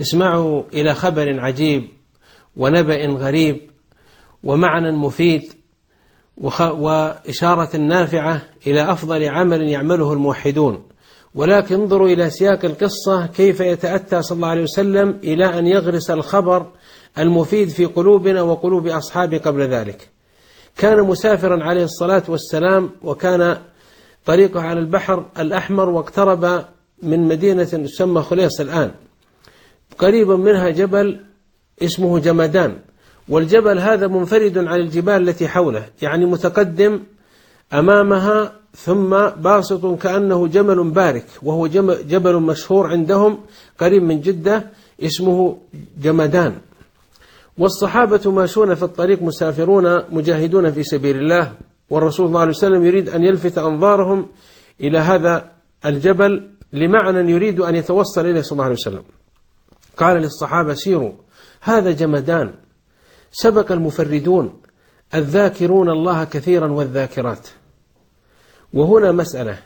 اسمعوا إلى خبر عجيب ونبأ غريب ومعنى مفيد وإشارة نافعة إلى أفضل عمل يعمله الموحدون. ولكن انظروا إلى سياق القصة كيف يتأتى صلى الله عليه وسلم إلى أن يغرس الخبر المفيد في قلوبنا وقلوب أصحابه قبل ذلك. كان مسافرا عليه الصلاة والسلام وكان طريقه على البحر الأحمر واقترب من مدينة تسمى خليص الآن. قريبا منها جبل اسمه جمدان. والجبل هذا منفرد عن الجبال التي حوله يعني متقدم أمامها ثم باسط كأنه جمل بارك وهو جبل مشهور عندهم قريب من جدة اسمه جمدان. والصحابة ماشون في الطريق مسافرون مجاهدون في سبيل الله والرسول صلى الله عليه وسلم يريد أن يلفت أنظارهم إلى هذا الجبل لمعنى يريد أن يتوصل إليه صلى الله عليه وسلم. قال للصحابة سيروا هذا جمدان. سبق المفردون الذاكرون الله كثيرا والذاكرات. وهنا مسألة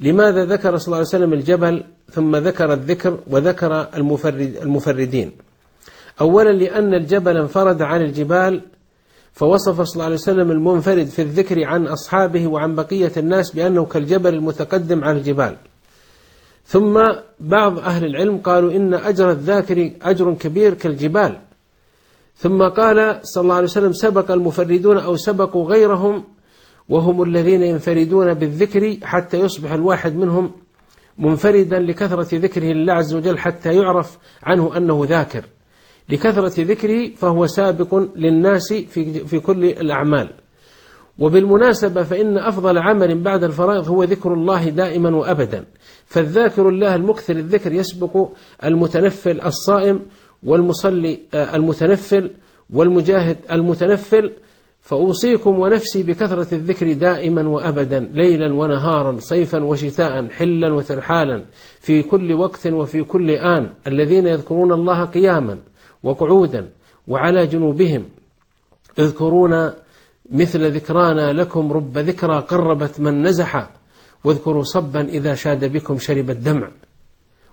لماذا ذكر صلى الله عليه وسلم الجبل ثم ذكر الذكر وذكر المفرد المفردين؟ أولا لأن الجبل انفرد عن الجبال فوصف صلى الله عليه وسلم المنفرد في الذكر عن أصحابه وعن بقية الناس بأنه كالجبل المتقدم عن الجبال. ثم بعض أهل العلم قالوا إن أجر الذاكر أجر كبير كالجبال. ثم قال صلى الله عليه وسلم سبق المفردون أو سبقوا غيرهم وهم الذين ينفردون بالذكر حتى يصبح الواحد منهم منفردا لكثرة ذكره لله عز وجل حتى يعرف عنه أنه ذاكر. لكثرة ذكره فهو سابق للناس في, في كل الأعمال. وبالمناسبة فإن أفضل عمل بعد الفرائض هو ذكر الله دائما وأبدا. فالذاكر الله المكثر الذكر يسبق المتنفل الصائم والمصلي المتنفل والمجاهد المتنفل. فأوصيكم ونفسي بكثرة الذكر دائما وأبدا ليلا ونهارا صيفا وشتاء حلا وترحالا في كل وقت وفي كل آن. الذين يذكرون الله قياما وقعودا وعلى جنوبهم اذكرون مثل ذكرانا لكم رب ذكرى قربت من نزح واذكروا صبا إذا شاد بكم شرب الدمع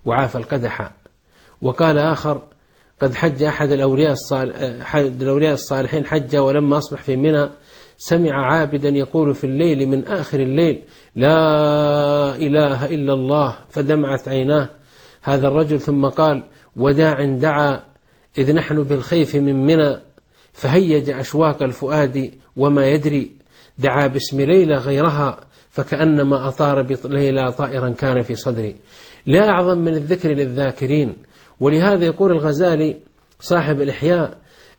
وعاف القدح. وقال آخر قد حج أحد الأولياء, الأولياء الصالحين حج ولما أصبح في منى سمع عابدا يقول في الليل من آخر الليل لا إله إلا الله فدمعت عيناه. هذا الرجل ثم قال وداع دعا إذ نحن بالخيف من منى. فهيج أشواق الفؤاد وما يدري دعا باسم ليلى غيرها فكأنما أطار بليلى طائرا كان في صدري. لا أعظم من الذكر للذاكرين. ولهذا يقول الغزالي صاحب الإحياء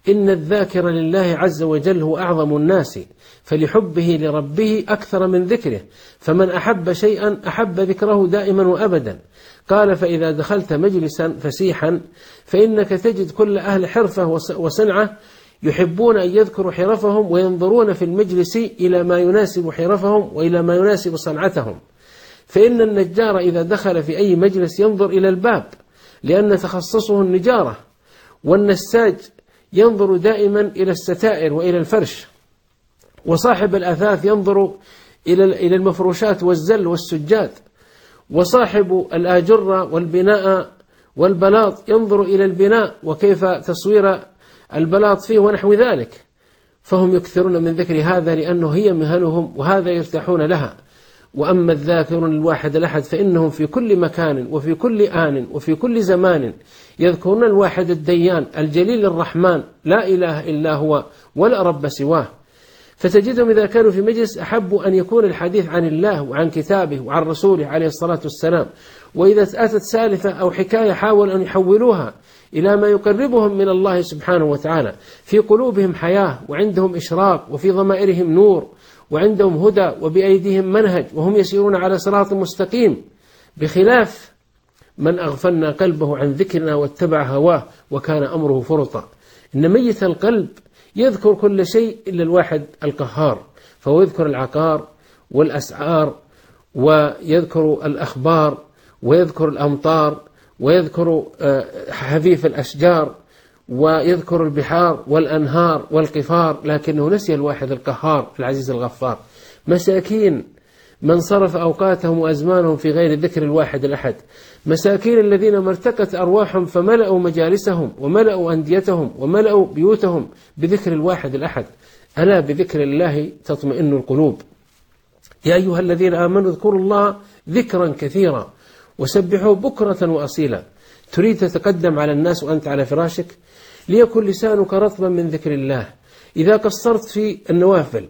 إن الذاكر لله عز وجل هو أعظم الناس فلحبه لربه أكثر من ذكره فمن أحب شيئا أحب ذكره دائما وأبدا. قال فإذا دخلت مجلسا فسيحا فإنك تجد كل أهل حرفة وصنعة يحبون أن يذكروا حرفهم وينظرون في المجلس إلى ما يناسب حرفهم وإلى ما يناسب صنعتهم. فإن النجار إذا دخل في أي مجلس ينظر إلى الباب لأن تخصصه النجارة والنساج ينظر دائما إلى الستائر وإلى الفرش. وصاحب الأثاث ينظر إلى المفروشات والزل والسجاد. وصاحب الآجرة والبناء والبلاط ينظر إلى البناء وكيف تصوير البلاط فيه ونحو ذلك. فهم يكثرون من ذكر هذا لأنه هي مهنهم وهذا يرتاحون لها. وأما الذاكرون الواحد الأحد فإنهم في كل مكان وفي كل آن وفي كل زمان يذكرون الواحد الديان الجليل الرحمن لا إله إلا هو ولا رب سواه. فتجدهم إذا كانوا في مجلس أحبوا أن يكون الحديث عن الله وعن كتابه وعن رسوله عليه الصلاة والسلام. وإذا أتت سالفة أو حكاية حاولوا أن يحولوها إلى ما يقربهم من الله سبحانه وتعالى. في قلوبهم حياة وعندهم إشراق وفي ضمائرهم نور وعندهم هدى وبأيديهم منهج وهم يسيرون على صراط مستقيم. بخلاف من أغفلنا قلبه عن ذكرنا واتبع هواه وكان أمره فرطا. إن ميت القلب يذكر كل شيء إلا الواحد القهار فهو يذكر العقار والأسعار ويذكر الأخبار ويذكر الأمطار ويذكر حفيف الأشجار ويذكر البحار والأنهار والقفار لكنه نسي الواحد القهار العزيز الغفار. مساكين من صرف أوقاتهم وأزمانهم في غير ذكر الواحد الأحد. مساكين الذين ما ارتكت أرواحهم فملأوا مجالسهم وملأوا أنديتهم وملأوا بيوتهم بذكر الواحد الأحد. ألا بذكر الله تطمئن القلوب؟ يا أيها الذين آمنوا اذكروا الله ذكرا كثيرا وسبحوا بكرة وأصيلا. تريد تتقدم على الناس وأنت على فراشك؟ ليكن لسانك رطبا من ذكر الله. إذا قصرت في النوافل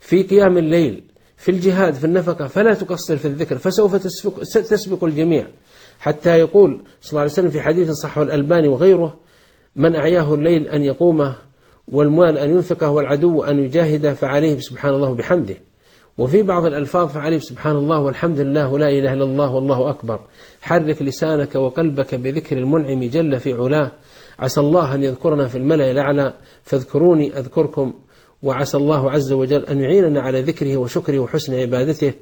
في قيام الليل في الجهاد في النفقة فلا تقصر في الذكر فسوف تسبق, تسبق الجميع. حتى يقول صلى الله عليه وسلم في حديث صحه الألباني وغيره من أعياه الليل أن يقوم والمال أن ينفقه والعدو أن يجاهد فعليه سبحان الله بحمده. وفي بعض الألفاظ فعليه سبحان الله والحمد لله ولا إله إلا الله والله أكبر. حرك لسانك وقلبك بذكر المنعم جل في علاه. عسى الله أن يذكرنا في الملأ الأعلى. فاذكروني أذكركم وعسى الله عز وجل أن يعيننا على ذكره وشكره وحسن عبادته